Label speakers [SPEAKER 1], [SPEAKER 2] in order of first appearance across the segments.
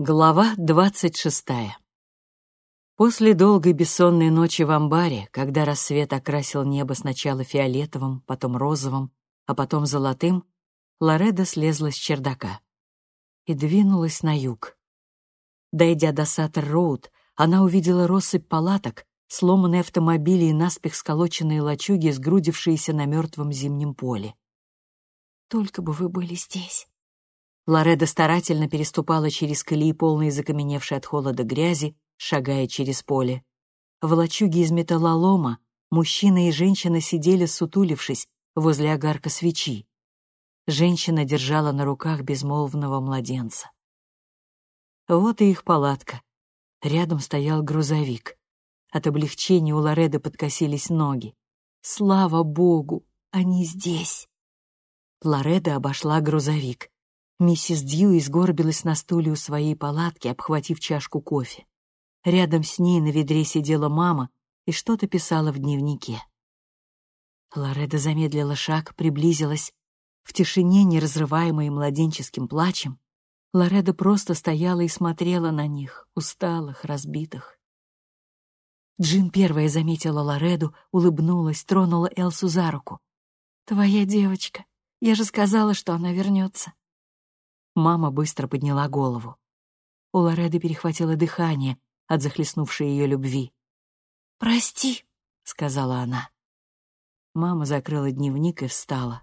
[SPEAKER 1] Глава двадцать шестая После долгой бессонной ночи в амбаре, когда рассвет окрасил небо сначала фиолетовым, потом розовым, а потом золотым, Лореда слезла с чердака и двинулась на юг. Дойдя до Саттер-Роуд, она увидела россыпь палаток, сломанные автомобили и наспех сколоченные лачуги, сгрудившиеся на мертвом зимнем поле. «Только бы вы были здесь», Лореда старательно переступала через колеи, полные закаменевшей от холода грязи, шагая через поле. В лачуге из металлолома мужчина и женщина сидели, сутулившись, возле огарка свечи. Женщина держала на руках безмолвного младенца. Вот и их палатка. Рядом стоял грузовик. От облегчения у Лореды подкосились ноги. Слава богу, они здесь. Лореда обошла грузовик. Миссис Дьюи сгорбилась на стуле у своей палатки, обхватив чашку кофе. Рядом с ней на ведре сидела мама и что-то писала в дневнике. Лореда замедлила шаг, приблизилась. В тишине, не разрываемой младенческим плачем, Лореда просто стояла и смотрела на них, усталых, разбитых. Джин первая заметила Лореду, улыбнулась, тронула Элсу за руку. «Твоя девочка. Я же сказала, что она вернется». Мама быстро подняла голову. У Лореды перехватило дыхание от захлестнувшей ее любви. «Прости», — сказала она. Мама закрыла дневник и встала.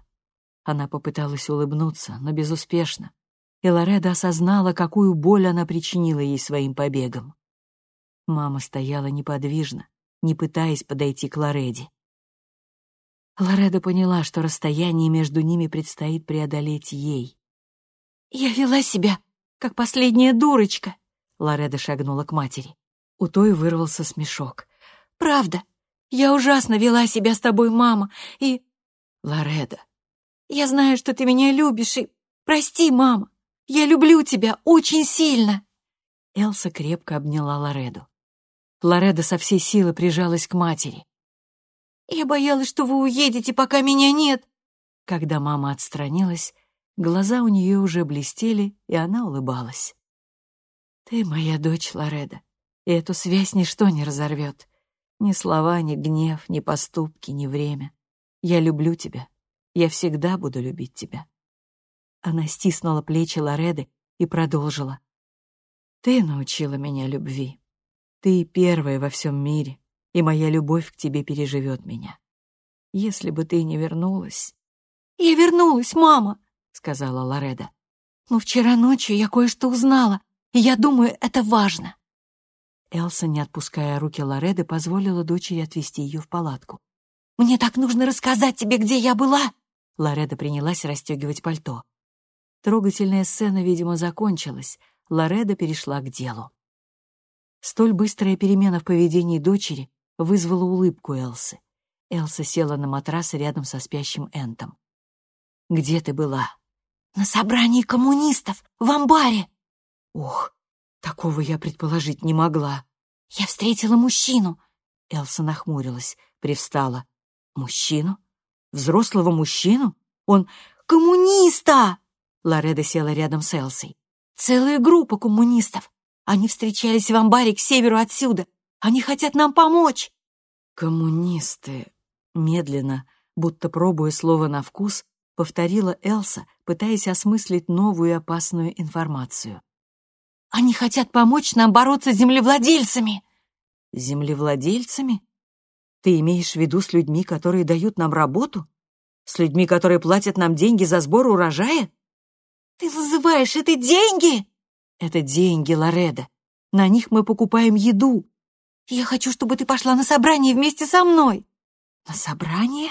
[SPEAKER 1] Она попыталась улыбнуться, но безуспешно, и Лореда осознала, какую боль она причинила ей своим побегом. Мама стояла неподвижно, не пытаясь подойти к Лореде. Лореда поняла, что расстояние между ними предстоит преодолеть ей. «Я вела себя, как последняя дурочка», — Лореда шагнула к матери. У той вырвался смешок. «Правда, я ужасно вела себя с тобой, мама, и...» «Лореда...» «Я знаю, что ты меня любишь, и... Прости, мама, я люблю тебя очень сильно!» Элса крепко обняла Лореду. Лореда со всей силы прижалась к матери. «Я боялась, что вы уедете, пока меня нет!» Когда мама отстранилась, Глаза у нее уже блестели, и она улыбалась. «Ты моя дочь, Лореда, и эту связь ничто не разорвет. Ни слова, ни гнев, ни поступки, ни время. Я люблю тебя. Я всегда буду любить тебя». Она стиснула плечи Лореды и продолжила. «Ты научила меня любви. Ты первая во всем мире, и моя любовь к тебе переживет меня. Если бы ты не вернулась...» «Я вернулась, мама!» Сказала Лореда. «Но вчера ночью я кое-что узнала, и я думаю, это важно». Элса, не отпуская руки Лореды, позволила дочери отвезти ее в палатку. «Мне так нужно рассказать тебе, где я была!» Лореда принялась расстегивать пальто. Трогательная сцена, видимо, закончилась. Лореда перешла к делу. Столь быстрая перемена в поведении дочери вызвала улыбку Элсы. Элса села на матрас рядом со спящим Энтом. «Где ты была?» «На собрании коммунистов, в амбаре!» «Ох, такого я предположить не могла!» «Я встретила мужчину!» Элса нахмурилась, привстала. «Мужчину? Взрослого мужчину? Он коммуниста!» Лореда села рядом с Элсой. «Целая группа коммунистов. Они встречались в амбаре к северу отсюда. Они хотят нам помочь!» «Коммунисты...» Медленно, будто пробуя слово на вкус, повторила Элса, пытаясь осмыслить новую опасную информацию. «Они хотят помочь нам бороться с землевладельцами!» «Землевладельцами? Ты имеешь в виду с людьми, которые дают нам работу? С людьми, которые платят нам деньги за сбор урожая?» «Ты называешь это деньги?» «Это деньги, Лореда. На них мы покупаем еду. Я хочу, чтобы ты пошла на собрание вместе со мной». «На собрание?»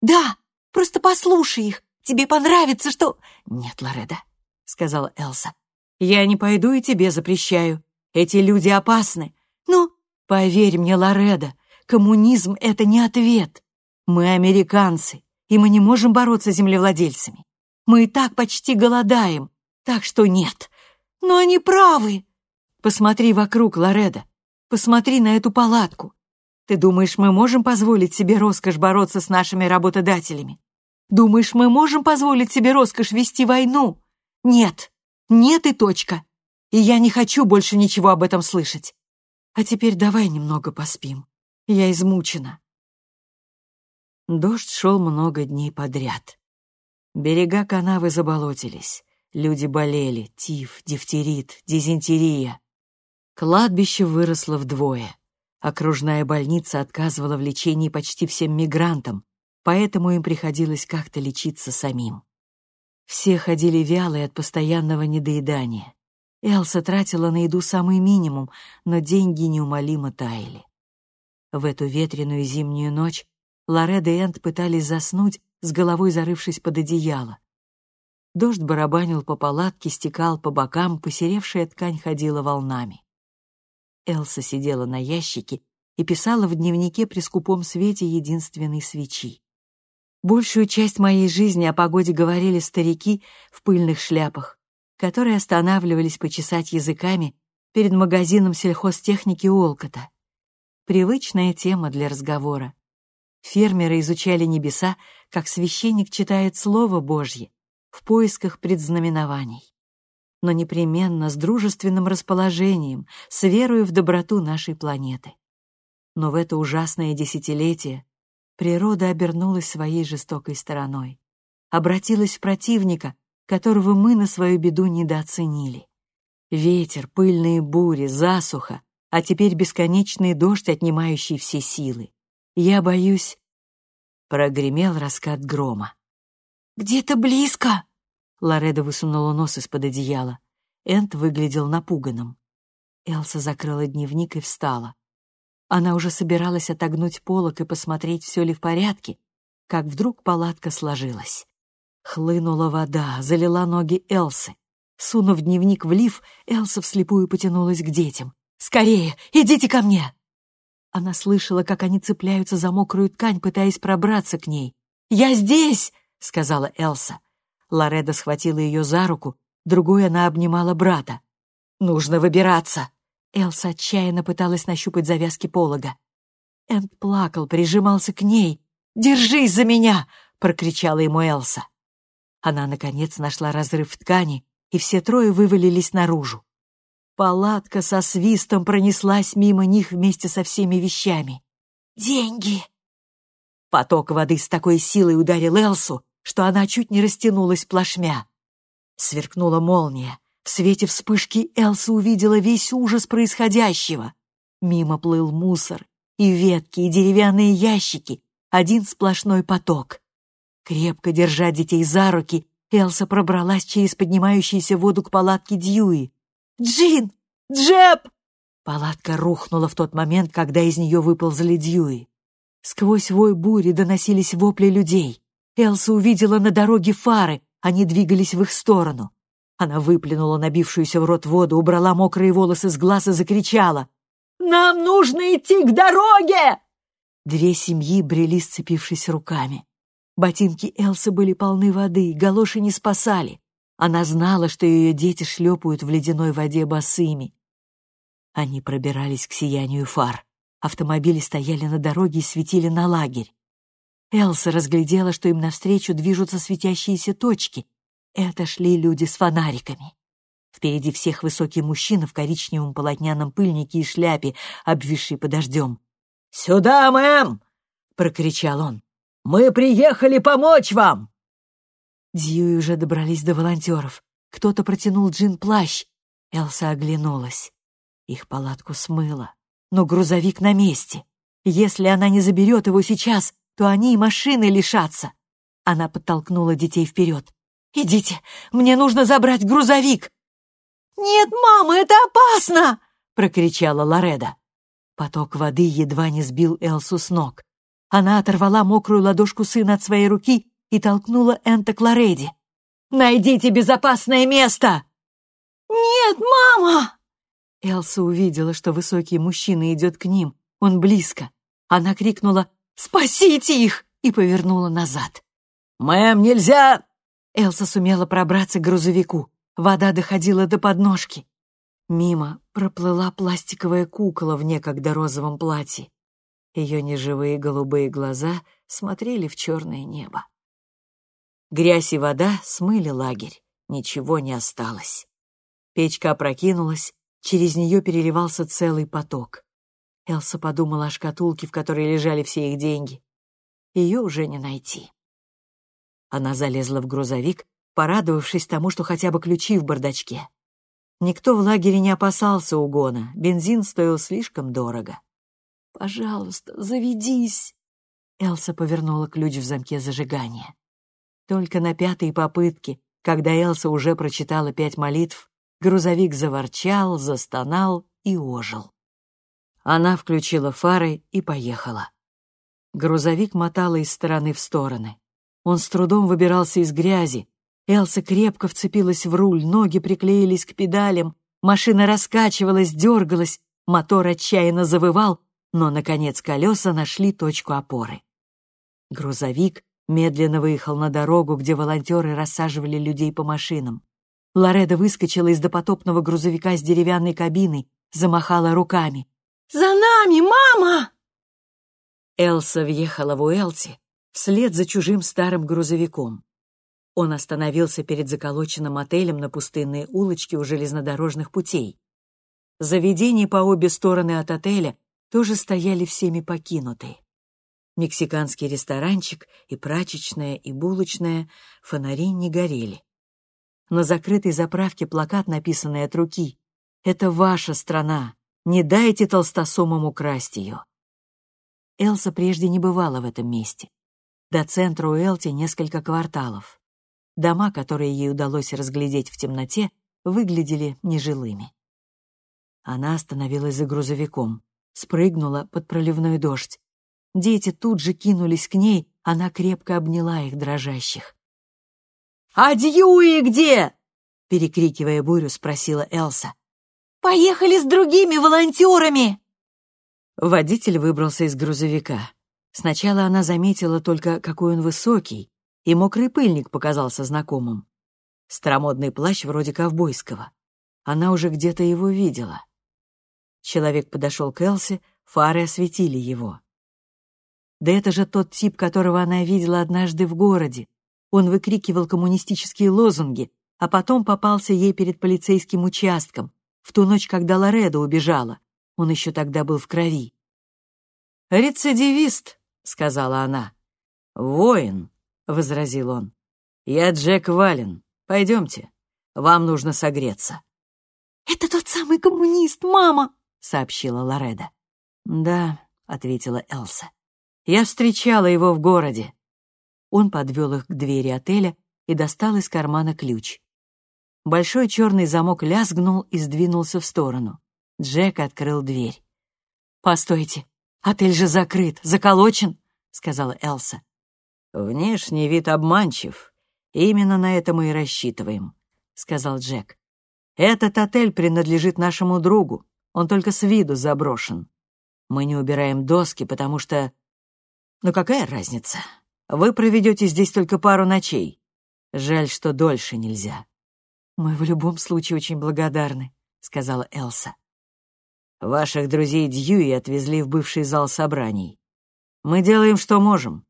[SPEAKER 1] «Да, Просто послушай их. Тебе понравится, что...» «Нет, Лореда», — сказала Элса. «Я не пойду и тебе запрещаю. Эти люди опасны. Ну, поверь мне, Лореда, коммунизм — это не ответ. Мы американцы, и мы не можем бороться с землевладельцами. Мы и так почти голодаем, так что нет. Но они правы. Посмотри вокруг, Лореда. Посмотри на эту палатку. Ты думаешь, мы можем позволить себе роскошь бороться с нашими работодателями? Думаешь, мы можем позволить себе роскошь вести войну? Нет, нет и точка. и я не хочу больше ничего об этом слышать. А теперь давай немного поспим. Я измучена». Дождь шел много дней подряд. Берега канавы заболотились. Люди болели, тиф, дифтерит, дизентерия. Кладбище выросло вдвое. Окружная больница отказывала в лечении почти всем мигрантам, поэтому им приходилось как-то лечиться самим. Все ходили вялые от постоянного недоедания. Элса тратила на еду самый минимум, но деньги неумолимо таяли. В эту ветреную зимнюю ночь Лоредо и Энд пытались заснуть, с головой зарывшись под одеяло. Дождь барабанил по палатке, стекал по бокам, посеревшая ткань ходила волнами. Элса сидела на ящике и писала в дневнике при скупом свете единственной свечи. Большую часть моей жизни о погоде говорили старики в пыльных шляпах, которые останавливались почесать языками перед магазином сельхозтехники Олкота. Привычная тема для разговора. Фермеры изучали небеса, как священник читает Слово Божье, в поисках предзнаменований но непременно с дружественным расположением, с верой в доброту нашей планеты. Но в это ужасное десятилетие природа обернулась своей жестокой стороной, обратилась в противника, которого мы на свою беду недооценили. Ветер, пыльные бури, засуха, а теперь бесконечный дождь, отнимающий все силы. Я боюсь... Прогремел раскат грома. «Где-то близко!» Лореда высунула нос из-под одеяла. Энд выглядел напуганным. Элса закрыла дневник и встала. Она уже собиралась отогнуть полок и посмотреть, все ли в порядке, как вдруг палатка сложилась. Хлынула вода, залила ноги Элсы. Сунув дневник в лиф, Элса вслепую потянулась к детям. «Скорее, идите ко мне!» Она слышала, как они цепляются за мокрую ткань, пытаясь пробраться к ней. «Я здесь!» — сказала Элса. Лореда схватила ее за руку, другой она обнимала брата. «Нужно выбираться!» Элса отчаянно пыталась нащупать завязки полога. Энд плакал, прижимался к ней. «Держись за меня!» — прокричала ему Элса. Она, наконец, нашла разрыв в ткани, и все трое вывалились наружу. Палатка со свистом пронеслась мимо них вместе со всеми вещами. «Деньги!» Поток воды с такой силой ударил Элсу, что она чуть не растянулась плашмя. Сверкнула молния. В свете вспышки Элса увидела весь ужас происходящего. Мимо плыл мусор, и ветки, и деревянные ящики, один сплошной поток. Крепко держа детей за руки, Элса пробралась через поднимающуюся воду к палатке Дьюи. «Джин! Джеб!» Палатка рухнула в тот момент, когда из нее выползли Дьюи. Сквозь вой бури доносились вопли людей. Элса увидела на дороге фары, они двигались в их сторону. Она выплюнула набившуюся в рот воду, убрала мокрые волосы с глаз и закричала. «Нам нужно идти к дороге!» Две семьи брели, сцепившись руками. Ботинки Элсы были полны воды, галоши не спасали. Она знала, что ее дети шлепают в ледяной воде босыми. Они пробирались к сиянию фар. Автомобили стояли на дороге и светили на лагерь. Элса разглядела, что им навстречу движутся светящиеся точки. Это шли люди с фонариками. Впереди всех высокий мужчина в коричневом полотняном пыльнике и шляпе, обвисший под дождем. «Сюда, мэм!» — прокричал он. «Мы приехали помочь вам!» Дьюи уже добрались до волонтеров. Кто-то протянул Джин плащ. Элса оглянулась. Их палатку смыло, но грузовик на месте. Если она не заберет его сейчас, то они и машины лишатся. Она подтолкнула детей вперед. «Идите, мне нужно забрать грузовик!» «Нет, мама, это опасно!» — прокричала Лореда. Поток воды едва не сбил Элсу с ног. Она оторвала мокрую ладошку сына от своей руки и толкнула Энта к Лореде. «Найдите безопасное место!» «Нет, мама!» Элса увидела, что высокий мужчина идет к ним. Он близко. Она крикнула «Спасите их!» и повернула назад. «Мэм, нельзя!» Элса сумела пробраться к грузовику. Вода доходила до подножки. Мимо проплыла пластиковая кукола в некогда розовом платье. Ее неживые голубые глаза смотрели в черное небо. Грязь и вода смыли лагерь, ничего не осталось. Печка опрокинулась, через нее переливался целый поток. Элса подумала о шкатулке, в которой лежали все их деньги. Ее уже не найти. Она залезла в грузовик, порадовавшись тому, что хотя бы ключи в бардачке. Никто в лагере не опасался угона, бензин стоил слишком дорого. «Пожалуйста, заведись!» Элса повернула ключ в замке зажигания. Только на пятой попытке, когда Элса уже прочитала пять молитв, грузовик заворчал, застонал и ожил. Она включила фары и поехала. Грузовик мотало из стороны в стороны. Он с трудом выбирался из грязи. Элса крепко вцепилась в руль, ноги приклеились к педалям, машина раскачивалась, дергалась, мотор отчаянно завывал, но, наконец, колеса нашли точку опоры. Грузовик медленно выехал на дорогу, где волонтеры рассаживали людей по машинам. Лореда выскочила из допотопного грузовика с деревянной кабиной, замахала руками. «За нами, мама!» Элса въехала в Уэлти вслед за чужим старым грузовиком. Он остановился перед заколоченным отелем на пустынной улочке у железнодорожных путей. Заведения по обе стороны от отеля тоже стояли всеми покинутые. Мексиканский ресторанчик и прачечная, и булочная, фонари не горели. На закрытой заправке плакат, написанный от руки. «Это ваша страна. Не дайте толстосумам украсть ее». Элса прежде не бывала в этом месте. До центра Уэлти несколько кварталов. Дома, которые ей удалось разглядеть в темноте, выглядели нежилыми. Она остановилась за грузовиком спрыгнула под проливной дождь. Дети тут же кинулись к ней, она крепко обняла их дрожащих. «А Дьюи где?» — перекрикивая бурю, спросила Элса. «Поехали с другими волонтерами!» Водитель выбрался из грузовика. Сначала она заметила только, какой он высокий, и мокрый пыльник показался знакомым. Старомодный плащ вроде ковбойского. Она уже где-то его видела. Человек подошел к Элси, фары осветили его. Да это же тот тип, которого она видела однажды в городе. Он выкрикивал коммунистические лозунги, а потом попался ей перед полицейским участком, в ту ночь, когда Лоредо убежала. Он еще тогда был в крови. «Рецидивист», — сказала она. «Воин», — возразил он. «Я Джек Вален. Пойдемте. Вам нужно согреться». «Это тот самый коммунист, мама!» сообщила Лореда. «Да», — ответила Элса. «Я встречала его в городе». Он подвел их к двери отеля и достал из кармана ключ. Большой черный замок лязгнул и сдвинулся в сторону. Джек открыл дверь. «Постойте, отель же закрыт, заколочен», — сказала Элса. «Внешний вид обманчив. Именно на это мы и рассчитываем», — сказал Джек. «Этот отель принадлежит нашему другу, он только с виду заброшен. Мы не убираем доски, потому что... Ну какая разница? Вы проведете здесь только пару ночей. Жаль, что дольше нельзя. Мы в любом случае очень благодарны, сказала Элса. Ваших друзей Дьюи отвезли в бывший зал собраний. Мы делаем, что можем.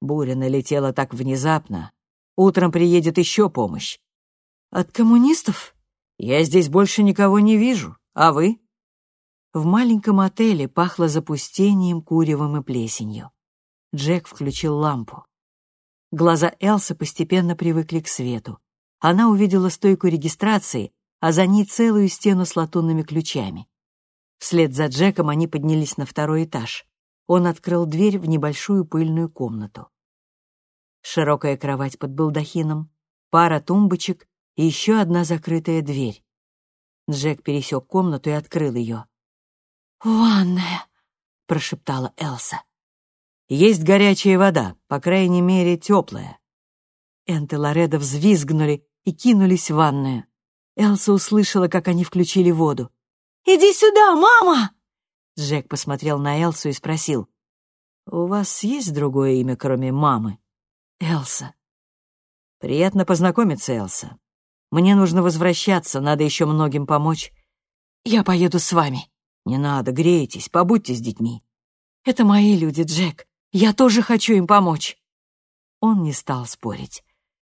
[SPEAKER 1] Буря налетела так внезапно. Утром приедет еще помощь. От коммунистов? Я здесь больше никого не вижу. А вы? В маленьком отеле пахло запустением, куревом и плесенью. Джек включил лампу. Глаза Элсы постепенно привыкли к свету. Она увидела стойку регистрации, а за ней целую стену с латунными ключами. Вслед за Джеком они поднялись на второй этаж. Он открыл дверь в небольшую пыльную комнату. Широкая кровать под балдахином, пара тумбочек и еще одна закрытая дверь. Джек пересек комнату и открыл ее.
[SPEAKER 2] «Ванная», —
[SPEAKER 1] прошептала Элса. «Есть горячая вода, по крайней мере, теплая». Энт и Лоредо взвизгнули и кинулись в ванную. Элса услышала, как они включили воду.
[SPEAKER 2] «Иди сюда, мама!»
[SPEAKER 1] Джек посмотрел на Элсу и спросил. «У вас есть другое имя, кроме мамы?» «Элса». «Приятно познакомиться, Элса. Мне нужно возвращаться, надо еще многим помочь.
[SPEAKER 2] Я поеду с вами».
[SPEAKER 1] «Не надо, грейтесь, побудьте с детьми».
[SPEAKER 2] «Это мои люди, Джек. Я тоже хочу им помочь».
[SPEAKER 1] Он не стал спорить.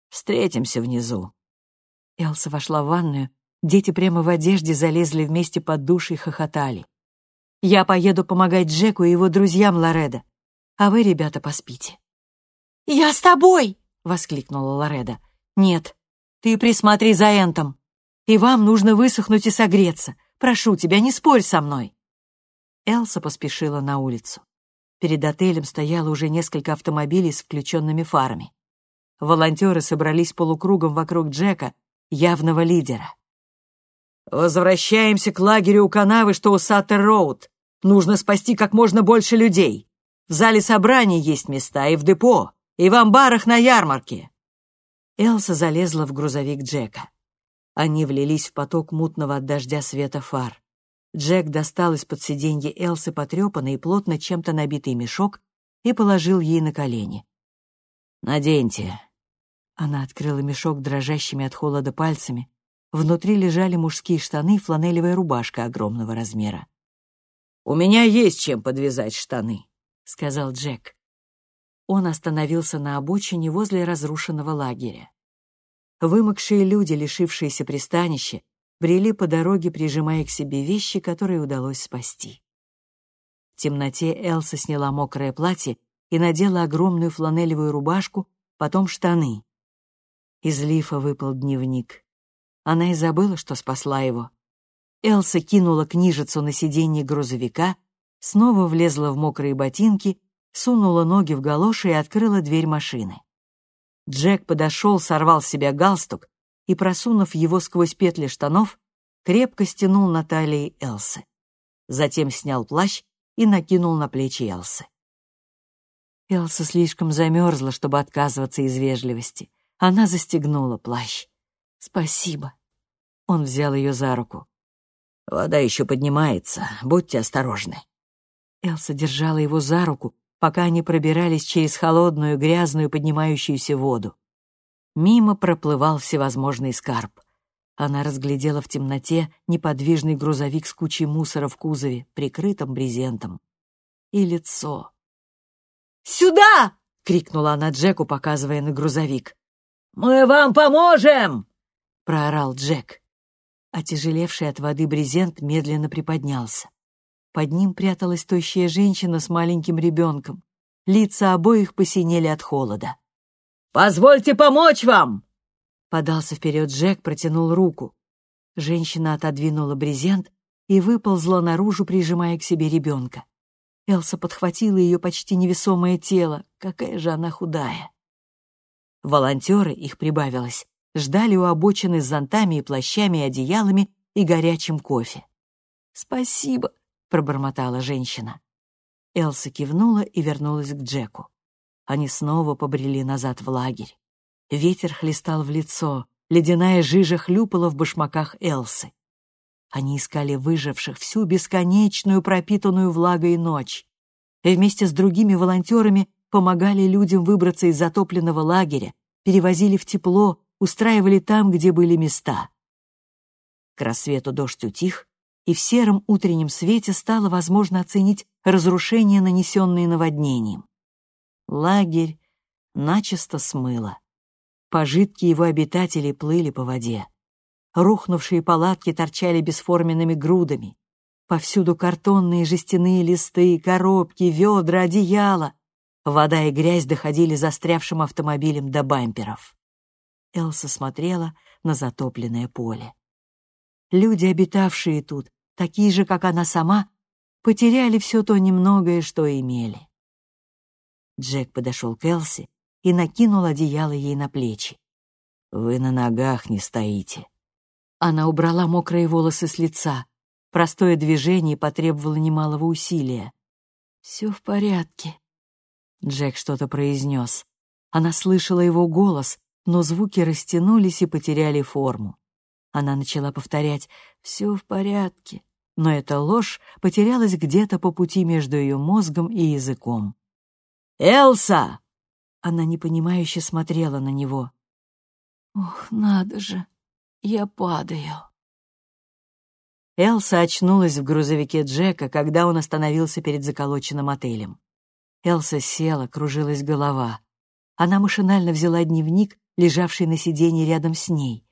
[SPEAKER 1] «Встретимся внизу».
[SPEAKER 2] Элса вошла в ванную
[SPEAKER 1] Дети прямо в одежде залезли вместе под душ и хохотали. «Я поеду помогать Джеку и его друзьям Лореда, а вы, ребята, поспите».
[SPEAKER 2] «Я с тобой!»
[SPEAKER 1] — воскликнула Лореда. «Нет, ты присмотри за Энтом. И вам нужно высохнуть и согреться. Прошу тебя, не спорь со мной». Элса поспешила на улицу. Перед отелем стояло уже несколько автомобилей с включенными фарами. Волонтеры собрались полукругом вокруг Джека, явного лидера. «Возвращаемся к лагерю у канавы, что у Саттер-Роуд. Нужно спасти как можно больше людей. В зале собраний есть места и в депо, и в амбарах на ярмарке». Элса залезла в грузовик Джека. Они влились в поток мутного от дождя света фар. Джек достал из-под сиденья Элсы потрепанный и плотно чем-то набитый мешок и положил ей на колени. «Наденьте». Она открыла мешок дрожащими от холода пальцами, Внутри лежали мужские штаны и фланелевая рубашка огромного размера. «У меня есть чем подвязать штаны», — сказал Джек. Он остановился на обочине возле разрушенного лагеря. Вымокшие люди, лишившиеся пристанища, брели по дороге, прижимая к себе вещи, которые удалось спасти. В темноте Элса сняла мокрое платье и надела огромную фланелевую рубашку, потом штаны. Из лифа выпал дневник. Она и забыла, что спасла его. Элса кинула книжицу на сиденье грузовика, снова влезла в мокрые ботинки, сунула ноги в галоши и открыла дверь машины. Джек подошел, сорвал с себя галстук и, просунув его сквозь петли штанов, крепко стянул на талии Элсы. Затем снял плащ и накинул на плечи Элсы. Элса слишком замерзла, чтобы отказываться из вежливости. Она застегнула плащ. «Спасибо». Он взял ее за руку. «Вода еще поднимается, будьте осторожны». Элса держала его за руку, пока они пробирались через холодную, грязную, поднимающуюся воду. Мимо проплывал всевозможный скарб. Она разглядела в темноте неподвижный грузовик с кучей мусора в кузове, прикрытым брезентом. И лицо.
[SPEAKER 2] «Сюда!»
[SPEAKER 1] — крикнула она Джеку, показывая на грузовик. «Мы вам поможем!» — проорал Джек. Отяжелевший от воды брезент медленно приподнялся. Под ним пряталась тощая женщина с маленьким ребенком. Лица обоих посинели от холода. «Позвольте помочь вам!» Подался вперед Джек, протянул руку. Женщина отодвинула брезент и выползла наружу, прижимая к себе ребенка. Элса подхватила ее почти невесомое тело. Какая же она худая! Волонтеры, их прибавилось, ждали у обочины с зонтами и плащами и одеялами и горячим кофе. «Спасибо», — пробормотала женщина. Элса кивнула и вернулась к Джеку. Они снова побрели назад в лагерь. Ветер хлестал в лицо, ледяная жижа хлюпала в башмаках Элсы. Они искали выживших всю бесконечную пропитанную влагой ночь. И вместе с другими волонтерами помогали людям выбраться из затопленного лагеря, перевозили в тепло, устраивали там, где были места. К рассвету дождь утих, и в сером утреннем свете стало возможно оценить разрушения, нанесенные наводнением. Лагерь начисто смыло. Пожитки его обитателей плыли по воде. Рухнувшие палатки торчали бесформенными грудами. Повсюду картонные жестяные листы, коробки, ведра, одеяла. Вода и грязь доходили застрявшим автомобилем до бамперов. Элса смотрела на затопленное поле. Люди, обитавшие тут, такие же, как она сама, потеряли все то немногое, что имели. Джек подошел к Элси и накинул одеяло ей на плечи. «Вы на ногах не стоите». Она убрала мокрые волосы с лица. Простое движение потребовало немалого усилия. «Все в порядке», — Джек что-то произнес. Она слышала его голос, но звуки растянулись и потеряли форму. Она начала повторять «все в порядке», но эта ложь потерялась где-то по пути между ее мозгом и языком. «Элса!» Она непонимающе смотрела на него. «Ох, надо же, я падаю». Элса очнулась в грузовике Джека, когда он остановился перед заколоченным отелем. Элса села, кружилась голова. Она машинально взяла дневник лежавший на сиденье рядом с ней.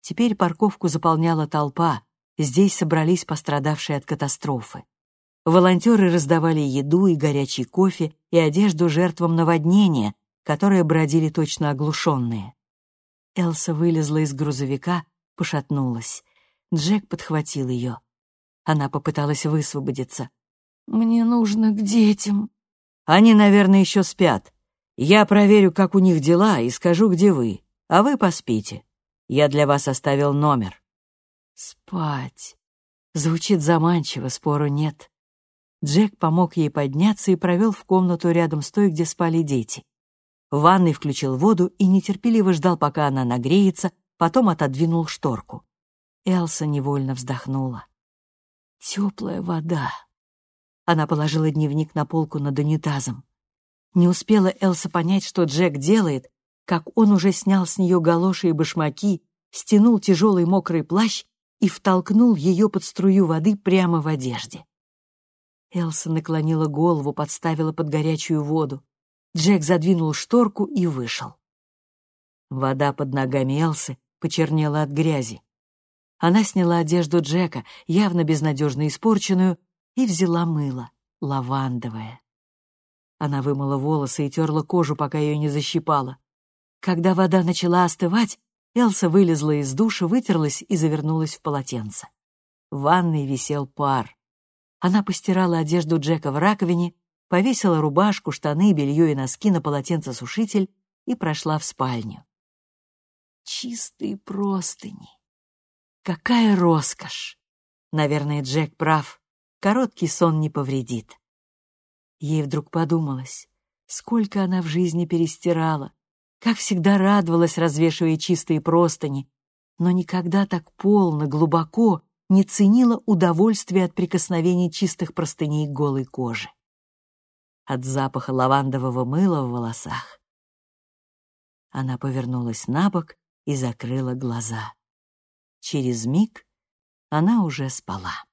[SPEAKER 1] Теперь парковку заполняла толпа, здесь собрались пострадавшие от катастрофы. Волонтеры раздавали еду и горячий кофе и одежду жертвам наводнения, которые бродили точно оглушенные. Элса вылезла из грузовика, пошатнулась. Джек подхватил ее. Она попыталась высвободиться. «Мне нужно к детям». «Они, наверное, еще спят. Я проверю, как у них дела, и скажу, где вы. А вы поспите. Я для вас оставил номер». «Спать». Звучит заманчиво, спору нет. Джек помог ей подняться и провел в комнату рядом с той, где спали дети. В ванной включил воду и нетерпеливо ждал, пока она нагреется, потом отодвинул шторку. Элса невольно вздохнула. Теплая вода. Она положила дневник на полку над унитазом. Не успела Элса понять, что Джек делает, как он уже снял с нее галоши и башмаки, стянул тяжелый мокрый плащ и втолкнул ее под струю воды прямо в одежде. Элса наклонила голову, подставила под горячую воду. Джек задвинул шторку и вышел. Вода под ногами Элсы почернела от грязи. Она сняла одежду Джека, явно безнадежно испорченную, и взяла мыло, лавандовое. Она вымыла волосы и терла кожу, пока ее не защипала. Когда вода начала остывать, Элса вылезла из душа, вытерлась и завернулась в полотенце. В ванной висел пар. Она постирала одежду Джека в раковине, повесила рубашку, штаны, белье и носки на полотенцесушитель и прошла в спальню. Чистые простыни. Какая роскошь! Наверное, Джек прав. Короткий сон не повредит. Ей вдруг подумалось, сколько она в жизни перестирала, как всегда радовалась, развешивая чистые простыни, но никогда так полно, глубоко не ценила удовольствия от прикосновений чистых простыней к голой коже. От запаха лавандового мыла в волосах. Она повернулась на бок и закрыла глаза. Через миг она уже спала.